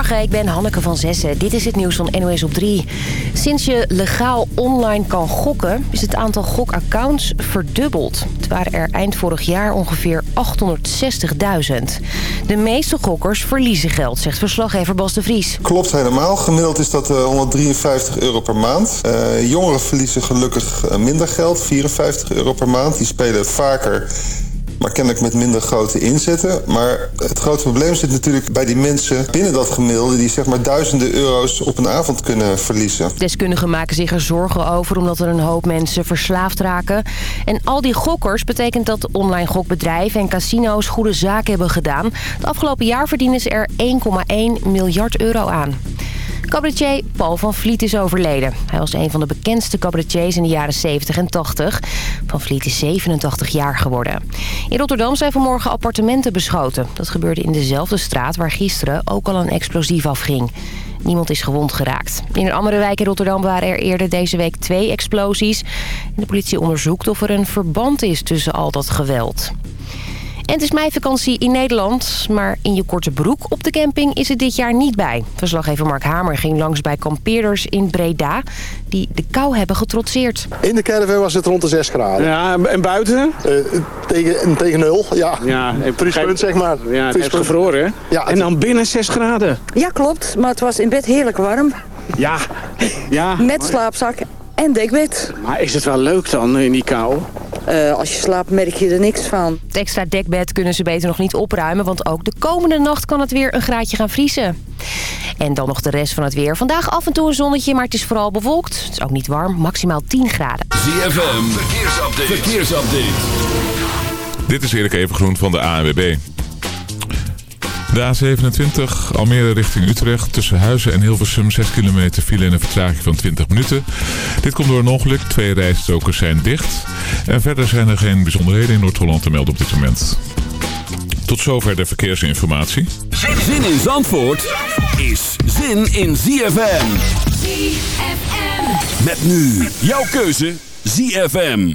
Goedemorgen, ik ben Hanneke van Zessen. Dit is het nieuws van NOS op 3. Sinds je legaal online kan gokken, is het aantal gokaccounts verdubbeld. Het waren er eind vorig jaar ongeveer 860.000. De meeste gokkers verliezen geld, zegt verslaggever Bas de Vries. Klopt helemaal. Gemiddeld is dat 153 eh, euro per maand. Uh, jongeren verliezen gelukkig eh, minder geld, 54 euro per maand. Die spelen vaker maar kennelijk met minder grote inzetten. Maar het grote probleem zit natuurlijk bij die mensen binnen dat gemiddelde... die zeg maar duizenden euro's op een avond kunnen verliezen. Deskundigen maken zich er zorgen over omdat er een hoop mensen verslaafd raken. En al die gokkers betekent dat online gokbedrijven en casino's goede zaken hebben gedaan. Het afgelopen jaar verdienen ze er 1,1 miljard euro aan. Cabaretier Paul van Vliet is overleden. Hij was een van de bekendste cabaretiers in de jaren 70 en 80. Van Vliet is 87 jaar geworden. In Rotterdam zijn vanmorgen appartementen beschoten. Dat gebeurde in dezelfde straat waar gisteren ook al een explosief afging. Niemand is gewond geraakt. In een andere wijk in Rotterdam waren er eerder deze week twee explosies. de politie onderzoekt of er een verband is tussen al dat geweld. En het is meivakantie in Nederland, maar in je korte broek op de camping is het dit jaar niet bij. Verslaggever Mark Hamer ging langs bij kampeerders in Breda die de kou hebben getrotseerd. In de caravan was het rond de 6 graden. Ja, en buiten? Uh, tegen, tegen nul, ja. ja Vriespunt, zeg maar. Ja, het heeft gevroren, hè? Ja, en dan binnen 6 graden? Ja, klopt. Maar het was in bed heerlijk warm. Ja, ja. Met slaapzak en dekbed. Maar is het wel leuk dan in die kou? Uh, als je slaapt merk je er niks van. Het extra dekbed kunnen ze beter nog niet opruimen... want ook de komende nacht kan het weer een graadje gaan vriezen. En dan nog de rest van het weer. Vandaag af en toe een zonnetje, maar het is vooral bewolkt. Het is ook niet warm, maximaal 10 graden. ZFM, verkeersupdate. verkeersupdate. Dit is Erik Evengroen van de ANWB. De A27 Almere richting Utrecht. Tussen Huizen en Hilversum 6 kilometer file en een vertraging van 20 minuten. Dit komt door een ongeluk. Twee rijstokers zijn dicht. En verder zijn er geen bijzonderheden in Noord-Holland te melden op dit moment. Tot zover de verkeersinformatie. Zin in Zandvoort is zin in ZFM. ZFM. Met nu jouw keuze ZFM.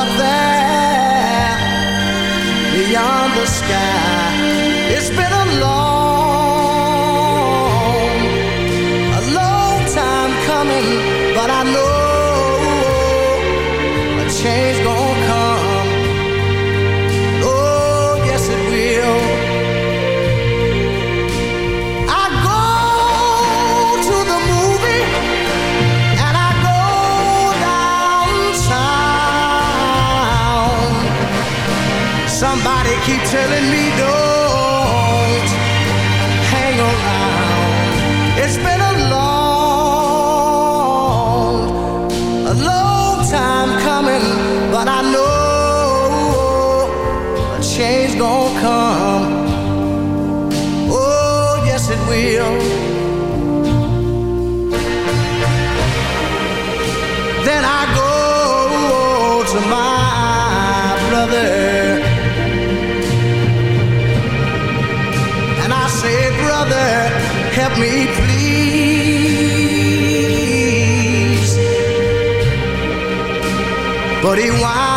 up there beyond the sky. keep telling me but he winds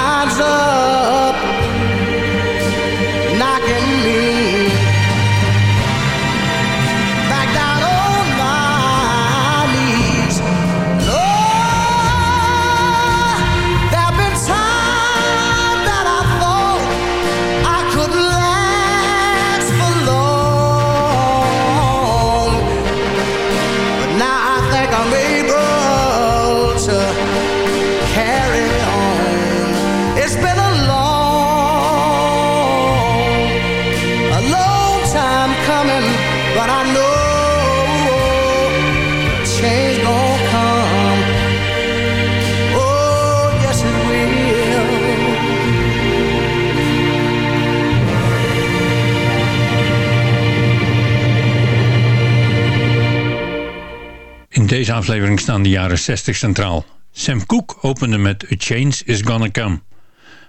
change come. Oh, yes it will. In deze aflevering staan de jaren 60 centraal. Sam Cooke opende met A Change Is Gonna Come.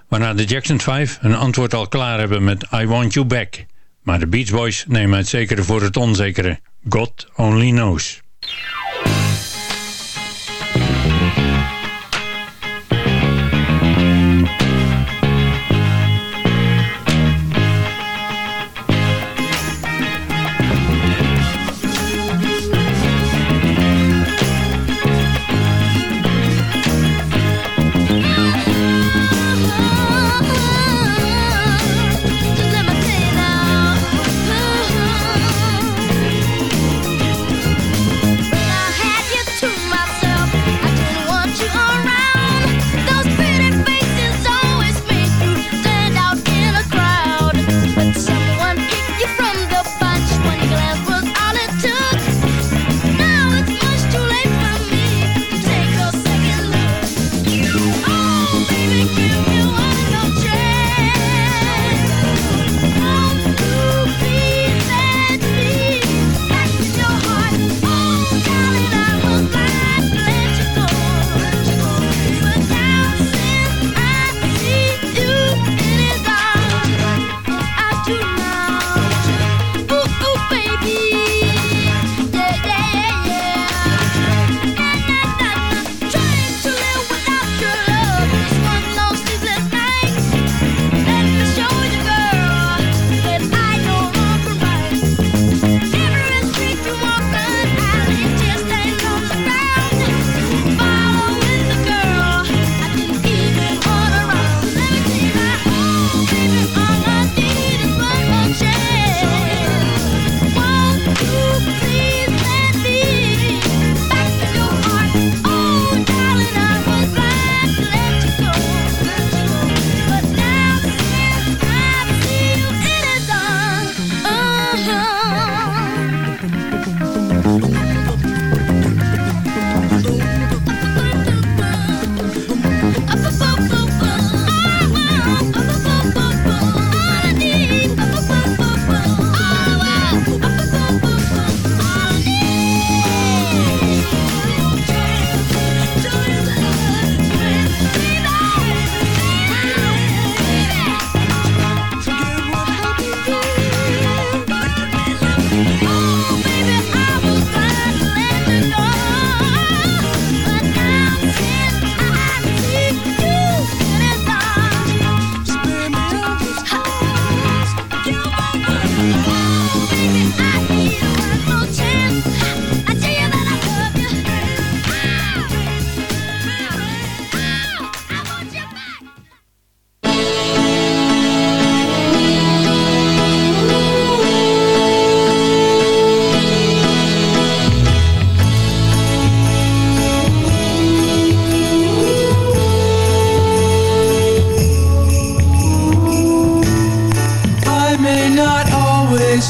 Waarna de Jackson 5 een antwoord al klaar hebben met I Want You Back. Maar de Beach Boys nemen het zekere voor het onzekere. God Only Knows.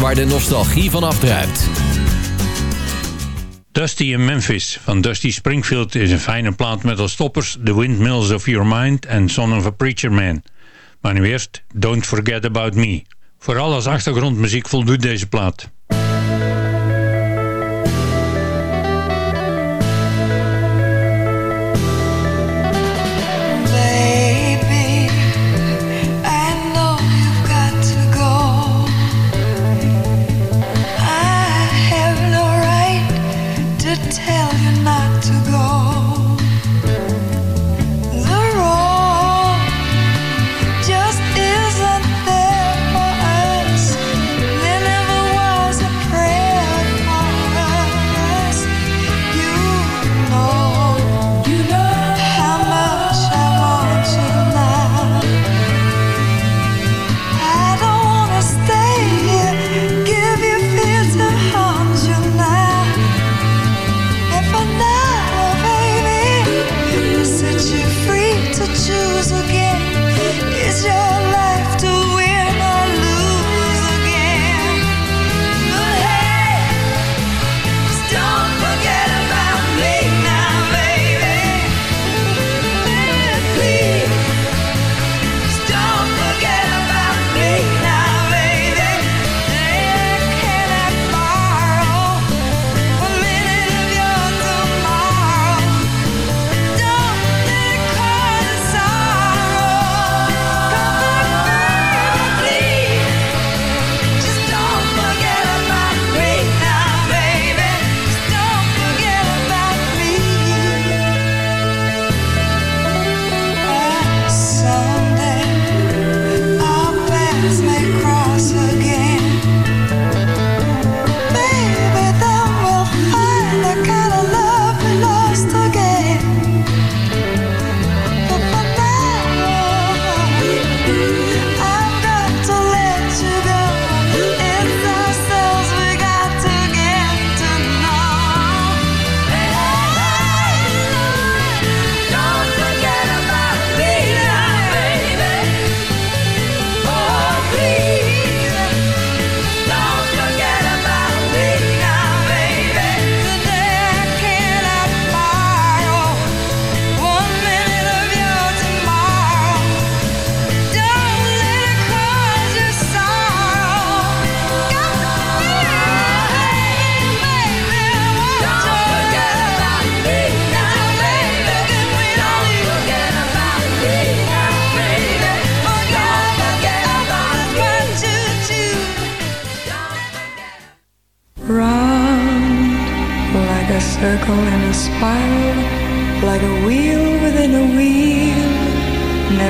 waar de nostalgie van afdruipt. Dusty in Memphis van Dusty Springfield is een fijne plaat met als stoppers The Windmills of Your Mind en Son of a Preacher Man. Maar nu eerst Don't Forget About Me. Vooral als achtergrondmuziek voldoet deze plaat.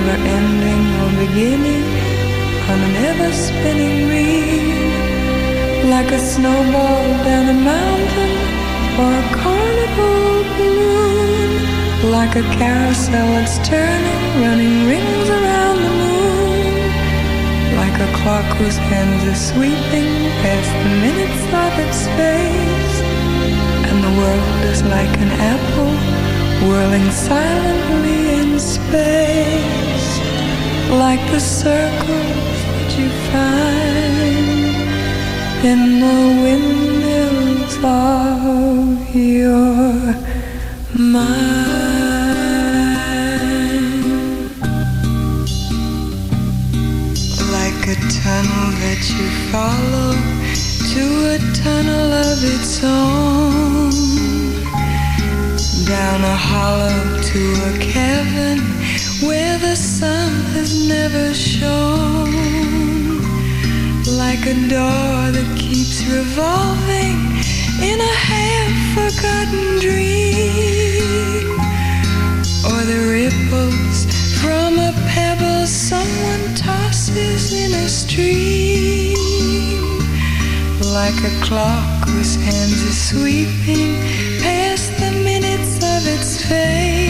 never ending or beginning. On an ever spinning reel, like a snowball down a mountain or a carnival balloon, like a carousel that's turning, running rings around the moon, like a clock whose hands are sweeping past the minutes of its face, and the world is like an apple whirling silently in space like the circles that you find in the windmills of your mind. Like a tunnel that you follow to a tunnel of its own. Down a hollow to a cavern where the sun has never shone. Like a door that keeps revolving In a half-forgotten dream. Or the ripples from a pebble Someone tosses in a stream. Like a clock whose hands are sweeping Past the minutes of its face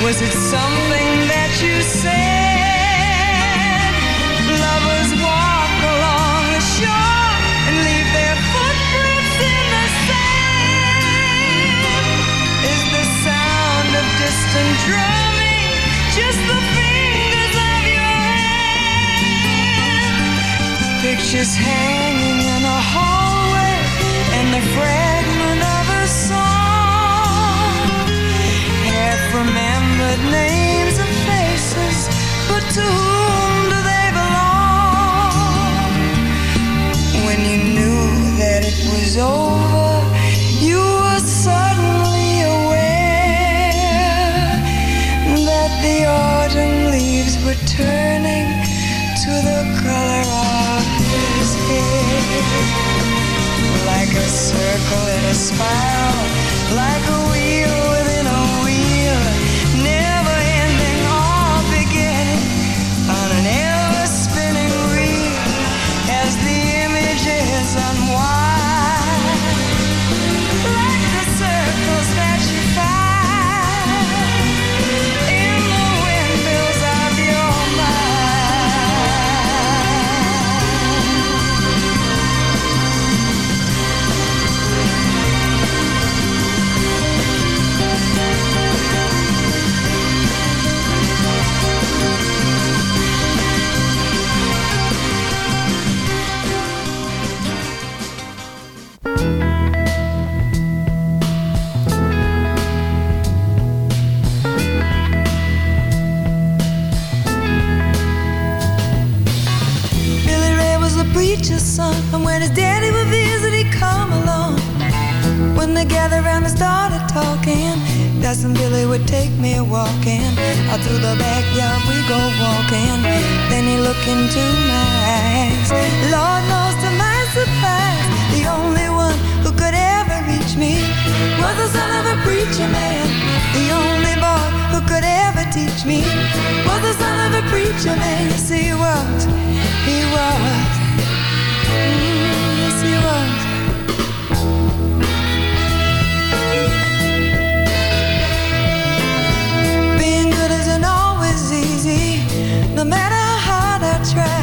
Was it something that you said? Lovers walk along the shore and leave their footprints in the sand. Is the sound of distant drumming just the fingers of your hand? Pictures hanging in a hallway and the fragment of a song. Half names and faces, but to whom do they belong? When you knew that it was over, you were suddenly aware that the autumn leaves were turning to the color of his hair. Like a circle in a spiral, when his daddy would visit, he'd come along. When they gathered around and started talking, that's when Billy would take me walking. Out through the backyard we go walking. Then he looked into my eyes. Lord knows to my surprise, the only one who could ever reach me was the son of a preacher man. The only boy who could ever teach me was the son of a preacher man. Yes, he was. He was. Mm, yes, no matter how hard I try.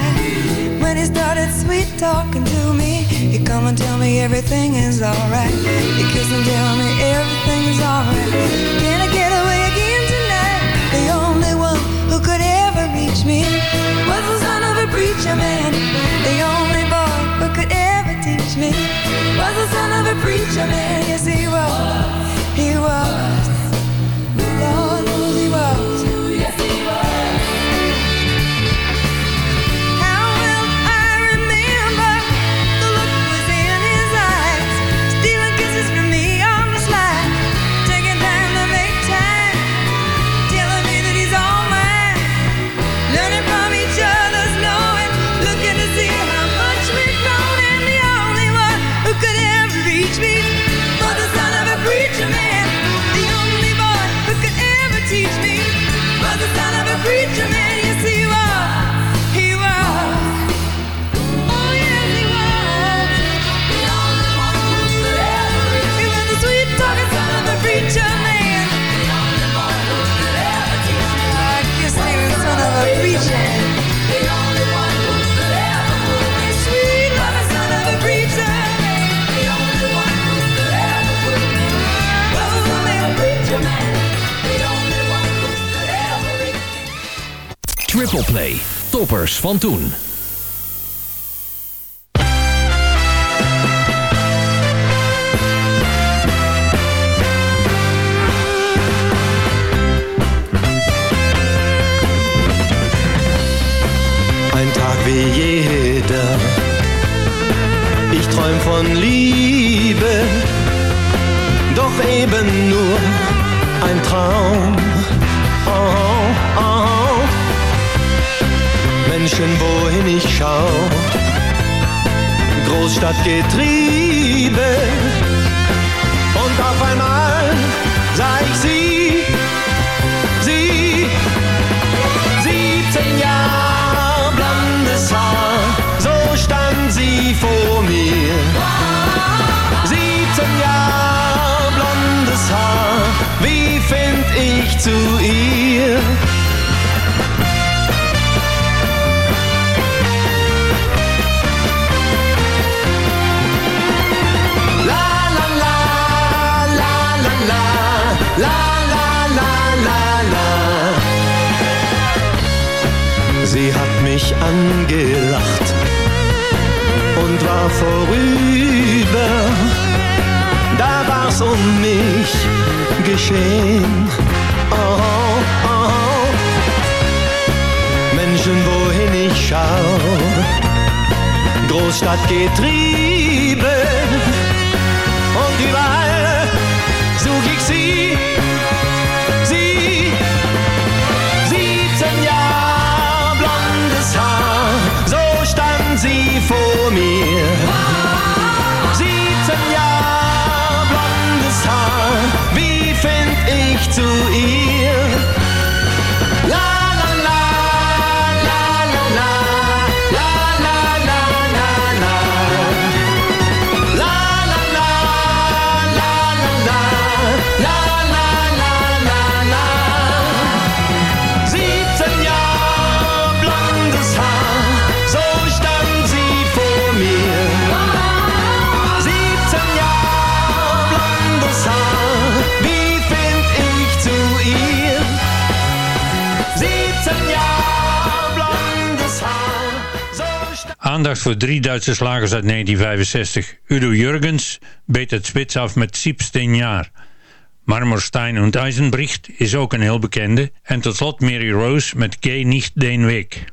When he started sweet talking to me, he come and tell me everything is alright. He kiss and tell me everything is alright. Can I get away again tonight? The only one who could ever reach me was the son of a preacher man. The only boy who could ever teach me was the son of a preacher man. Yes, he was. He was. Toppers van toen. Ein Tag wie jeder. Ich träum von Liebe, doch eben nur München, wohin ich schau. Großstadtgetriebe und auf einmal sah ich sie, sie, 17 Jahre blondes Haar, so stand sie vor mir. 17 Jahre blondes Haar, wie find ich zu ihr? mich angelacht und war vorüber. Da war's um mich geschehen. Oh, oh, oh. Menschen, wohin ich schau, Großstadt getrieben ich zu ihm. aandacht voor drie Duitse slagers uit 1965. Udo Jurgens beet het spits af met Siebsteen jaar. Marmorstein und Eisenbricht is ook een heel bekende. En tot slot Mary Rose met Gay nicht den week.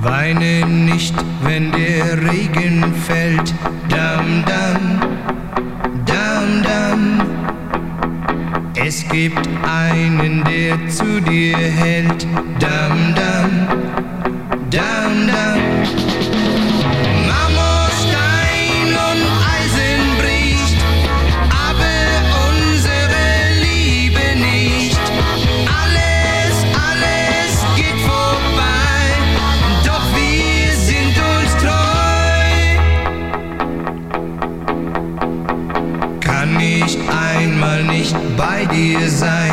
Weine nicht, wenn der Regen fällt, dam dam, dam dam. Es gibt einen, der zu dir hält. Dam, dam, dam, dam. years I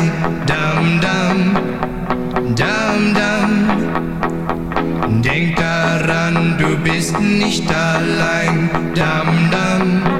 dum dum dum dum Denk daran, du bist nicht allein, dam dam.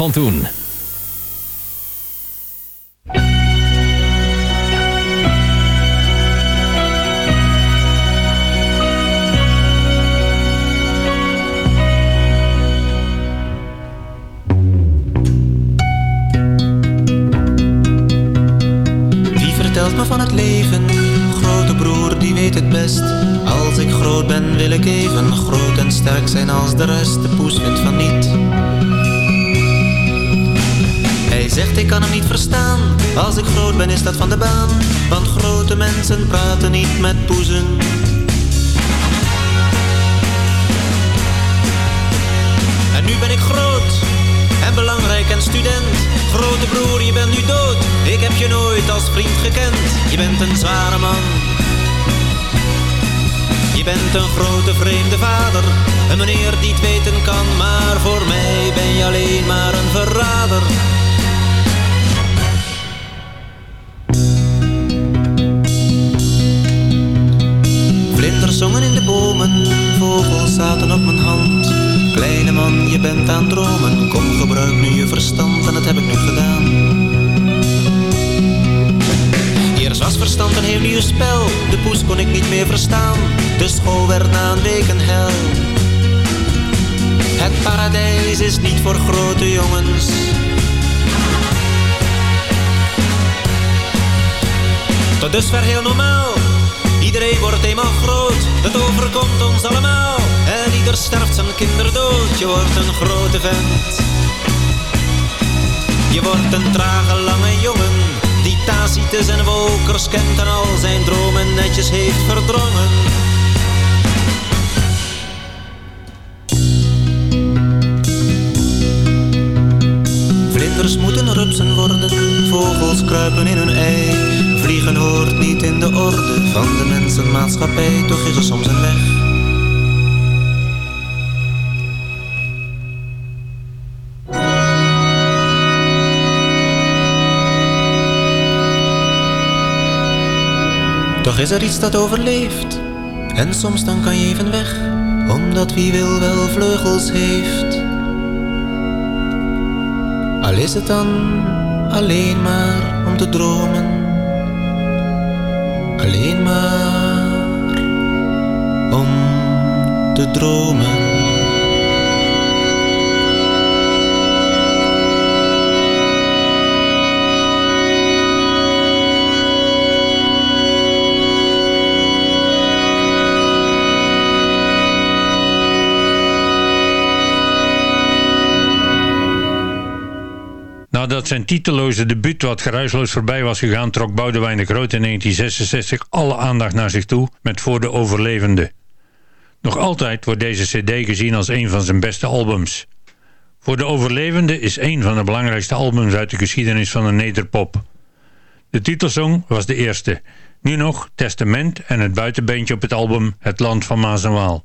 Van toen. Bomen, vogels zaten op mijn hand. Kleine man, je bent aan dromen, kom gebruik nu je verstand en dat heb ik nu gedaan. Eerst was verstand een heel nieuw spel, de poes kon ik niet meer verstaan. De school werd na een week een hel. Het paradijs is niet voor grote jongens. Tot dusver heel normaal. Iedereen wordt eenmaal groot, het overkomt ons allemaal. En ieder sterft zijn kinderdood, je wordt een grote vent. Je wordt een trage lange jongen, die Tacitus en Wokers kent en al zijn dromen netjes heeft verdrongen. Vlinders moeten rupsen worden, vogels kruipen in hun ei. Vliegen hoort niet in de orde van de mensenmaatschappij, toch is er soms een weg. Toch is er iets dat overleeft, en soms dan kan je even weg, omdat wie wil wel vleugels heeft. Al is het dan alleen maar om te dromen. Alleen maar om te dromen. Nadat zijn titeloze debuut wat geruisloos voorbij was gegaan... trok Boudewijn de Groot in 1966 alle aandacht naar zich toe met Voor de Overlevende. Nog altijd wordt deze cd gezien als een van zijn beste albums. Voor de Overlevende is een van de belangrijkste albums uit de geschiedenis van de nederpop. De titelsong was de eerste. Nu nog Testament en het buitenbeentje op het album Het Land van Maas en Waal.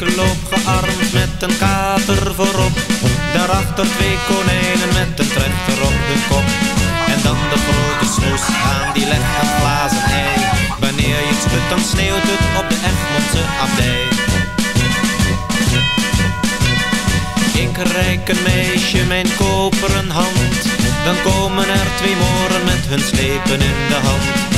Ik loop gearmd met een kater voorop. Daarachter twee konijnen met een trechter op hun kop. En dan de grote snoes aan die legt een glazen ei. Wanneer je het schudt dan sneeuwt het op de Egmondse abdij. Ik reik een meisje mijn koperen hand. Dan komen er twee moren met hun slepen in de hand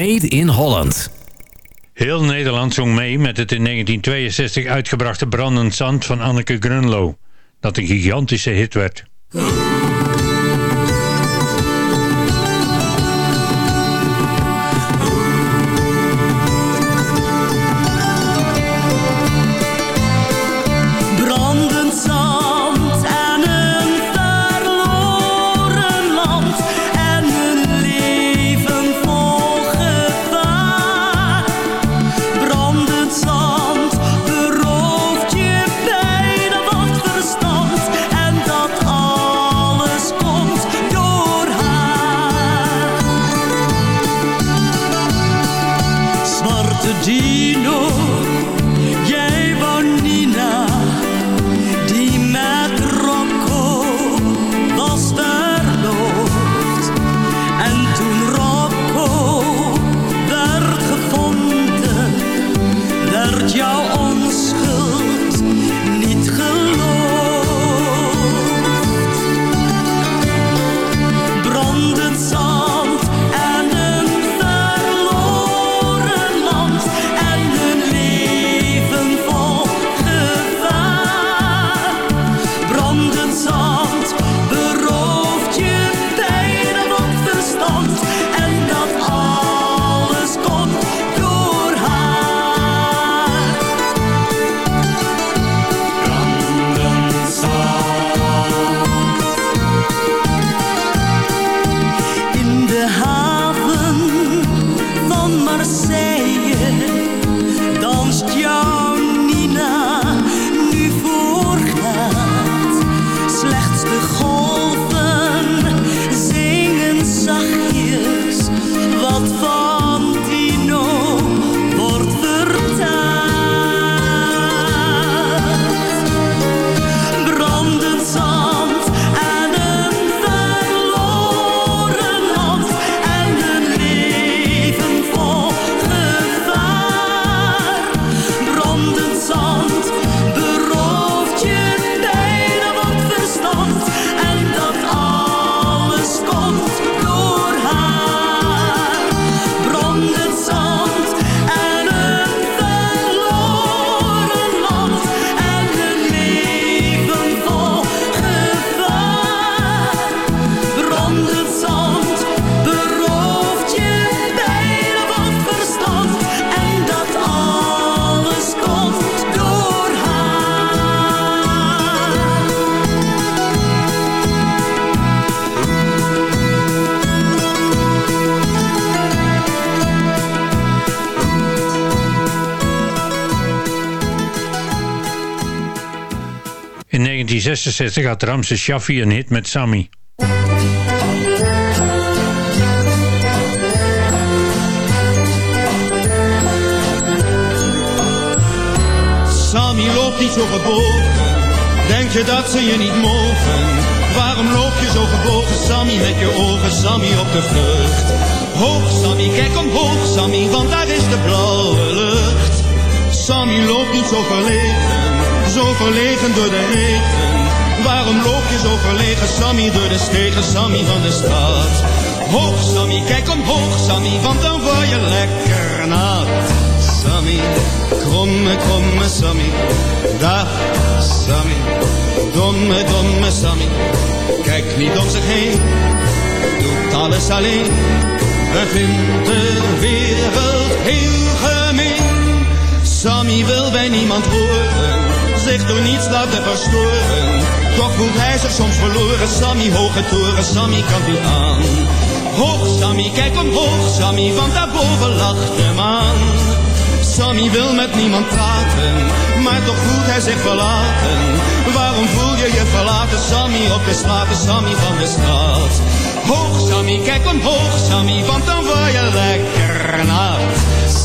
Made in Holland. Heel Nederland zong mee met het in 1962 uitgebrachte Brandend Zand van Anneke Grunlo, dat een gigantische hit werd. 1966 had Ramses Shaffi een hit met Sammy. Sammy loopt niet zo gebogen. Denk je dat ze je niet mogen? Waarom loop je zo gebogen, Sammy, met je ogen, Sammy, op de vlucht? Hoog, Sammy, kijk omhoog, Sammy, want daar is de blauwe lucht. Sammy loopt niet zo verlegen, zo verlegen door de regen. Waarom loop je zo verlegen, Sammy, door de stegen, Sammy van de stad? Hoog, Sammy, kijk omhoog, Sammy, want dan word je lekker nat. Sammy, kromme, kromme Sammy, dag Sammy, domme, domme Sammy. Kijk niet om zich heen, doet alles alleen. We vindt de wereld heel gemeen. Sammy wil bij niemand horen, zich door niets laten verstoren. Toch voelt hij zich soms verloren. Sammy, hoge toren, Sammy kan niet aan. Hoog Sammy, kijk omhoog Sammy, want daarboven lacht de maan. Sammy wil met niemand praten, maar toch voelt hij zich verlaten. Waarom voel je je verlaten, Sammy, op de straat, Sammy van de straat? Hoog Sammy, kijk omhoog Sammy, want dan word je lekker nat.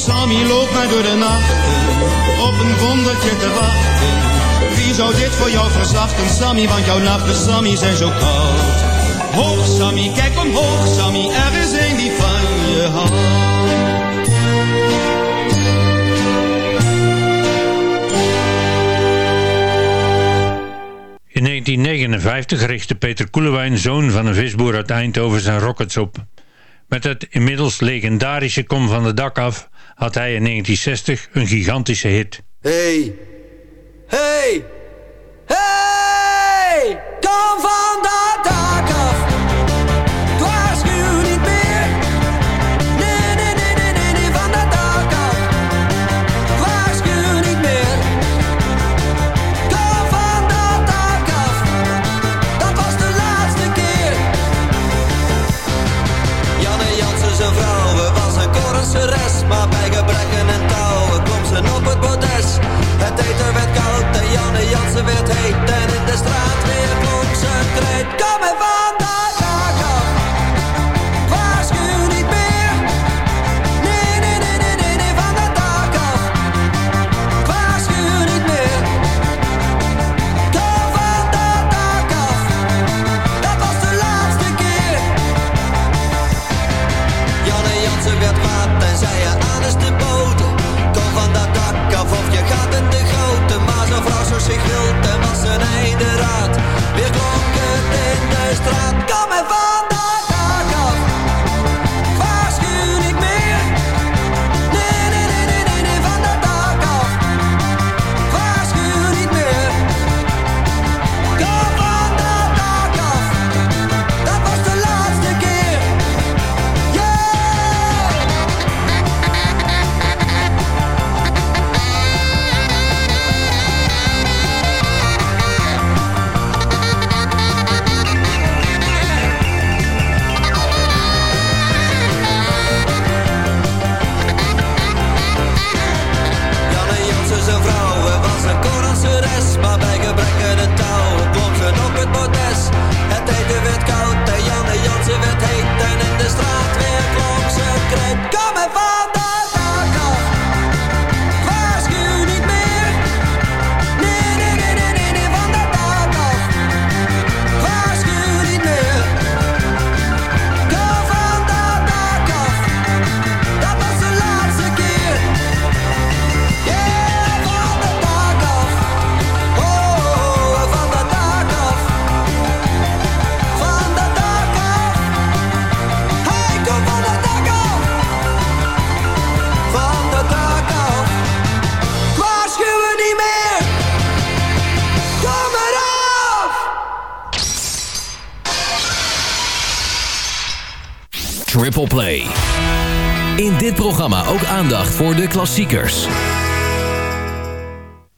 Sammy loopt maar door de nachten, op een wondertje te wachten. Wie zou dit voor jou verzachten, Sammy, want jouw nachten, Sammy, zijn zo koud. Hoog Sammy, kijk omhoog Sammy, er is een die van je houdt. In 1959 richtte Peter Koelewijn, zoon van een visboer uit Eindhoven, zijn Rockets op. Met het inmiddels legendarische Kom van de dak af had hij in 1960 een gigantische hit. Hey, hey, hey, kom van dat dak Jansen werd heet en in de straat weer klonk zijn kreet. Kom klassiekers.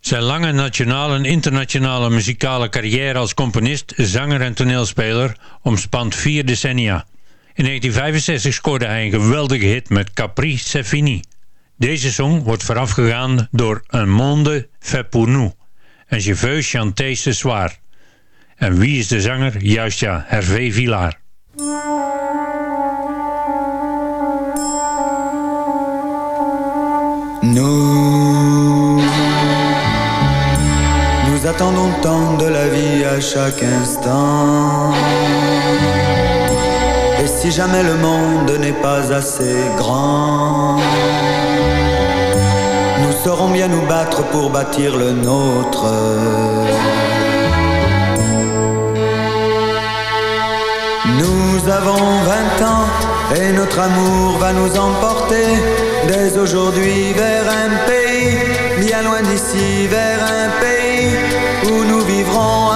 Zijn lange nationale en internationale muzikale carrière als componist, zanger en toneelspeler omspant vier decennia. In 1965 scoorde hij een geweldige hit met Capri C'est Fini. Deze song wordt voorafgegaan door Un monde fait pour nous en Je veux chanter ce soir. En wie is de zanger? Juist ja, Hervé Villard. Tant de la vie à chaque instant. Et si jamais le monde n'est pas assez grand, nous saurons bien nous battre pour bâtir le nôtre. Nous avons vingt ans et notre amour va nous emporter dès aujourd'hui vers un pays, bien loin d'ici, vers un pays où nous vivrons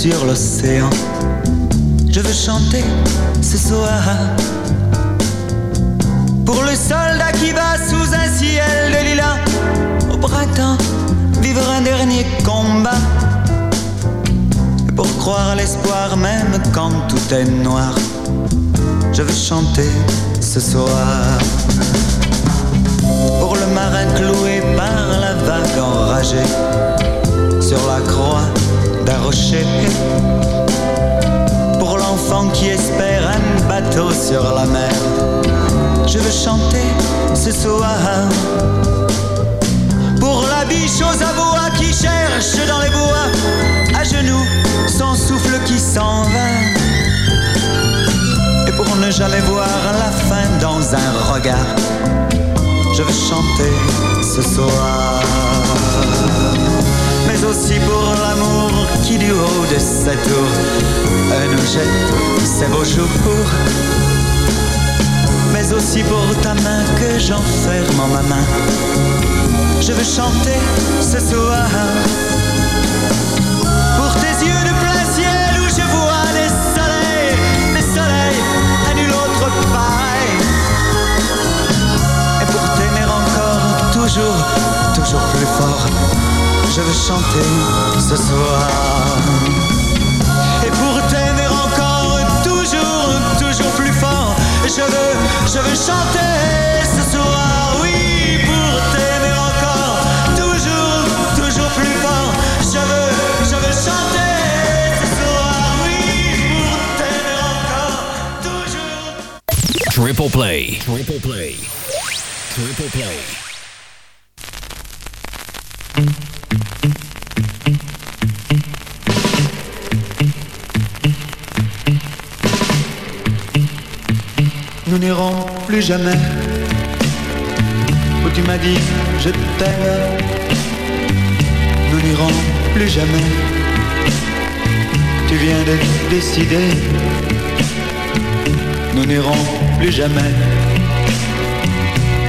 sur l'océan, je veux chanter ce soir. Pour le soldat qui va sous un ciel de lilas, au printemps, vivre un dernier combat. Pour croire à l'espoir même quand tout est noir je veux chanter ce soir. Sur la mer, je veux chanter ce soir. Pour la biche aux abois qui cherche dans les bois, à genoux, son souffle qui s'en va. Et pour ne jamais voir la fin dans un regard, je veux chanter ce soir. Mais aussi pour l'amour qui du haut de sa tour nous jette ses beaux jours. Mais aussi pour ta main que j'enferme en ma main, je veux chanter ce soir. Pour tes yeux de plein ciel où je vois des soleils, des soleils à nul autre pareil. Et pour t'aimer encore toujours, toujours plus fort, je veux chanter ce soir. Et pour t'aimer encore toujours, toujours plus fort, je veux, je veux chanter ce soir. Oui, pour t'aimer encore toujours, toujours plus fort, je veux, je veux chanter ce soir. Oui, pour t'aimer encore toujours. Triple play. Triple play. Triple play. Jamais où tu m'as dit je t'aime. Nous n'irons plus jamais. Tu viens de décider. Nous n'irons plus jamais.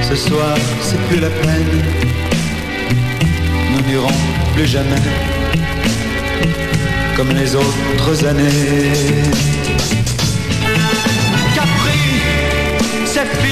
Ce soir, c'est plus la peine. Nous n'irons plus jamais. Comme les autres années. Capri, c'est.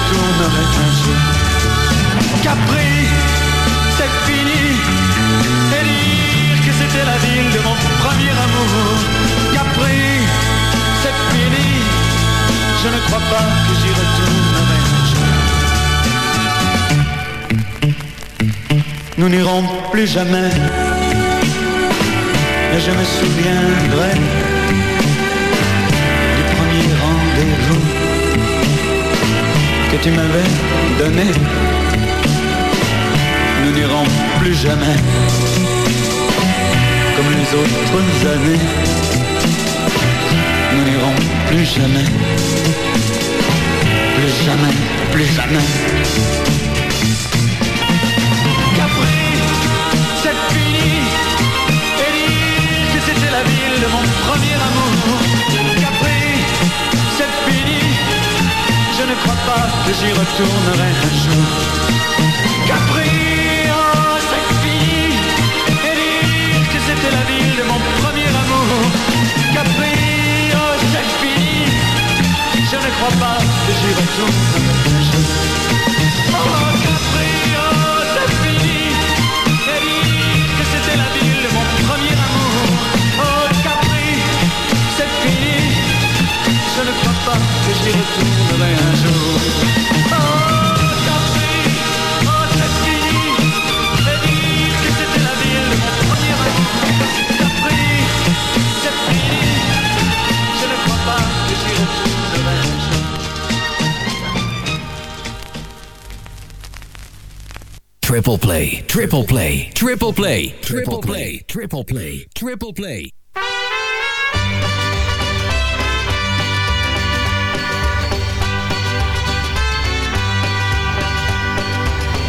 Retournerai un jour. Capri, c'est fini. Et dire que c'était la ville de mon premier amour. Capri, c'est fini. Je ne crois pas que j'y retournerai un jour. Nous n'irons plus jamais. Mais je me souviendrai tu m'avais donné. Nous n'irons plus jamais comme les autres années. Nous n'irons plus jamais, plus jamais, plus jamais. Capri, c'est fini. Et que c'était la ville de mon premier ne crois pas que j'y retournerai un jour. Capri, oh, c'est fini. Et dire que c'était la ville de mon premier amour. Capri, oh, c'est fini. Je ne crois pas que j'y retournerai pas que j'y retournerai un jour. Oh, Capri, oh, c'est fini. Et dire que c'était la ville de mon premier amour. Capri, c'est fini. Je ne crois pas que j'y retournerai un jour. Triple play, triple play, triple play, triple play, triple play, triple play.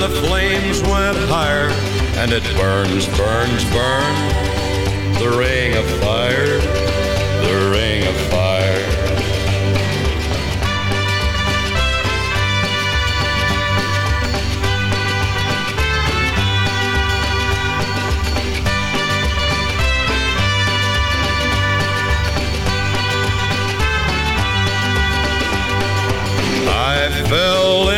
and the flames went higher. And it burns, burns, burns. The ring of fire, the ring of fire. I fell into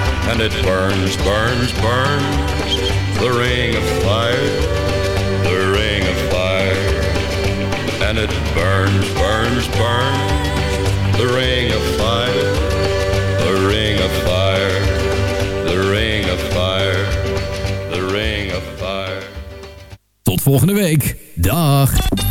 And it burns, burns, burns, the ring of fire, the ring of fire. And it burns, burns, burns, the ring of fire, the ring of fire, the ring of fire, the ring of fire. Tot volgende week. Dag.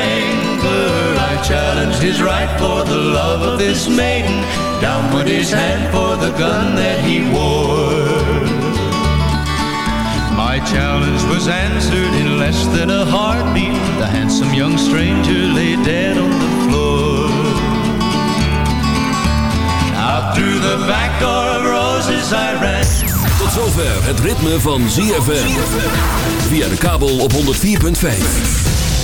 challenged his right for the love of this maiden. Down went his hand for the gun that he wore. My challenge was answered in less than a heartbeat. The handsome young stranger lay dead on the floor. Out through the back door of roses I ran. Tot zover het ritme van ZFM. Via de kabel op 104.5.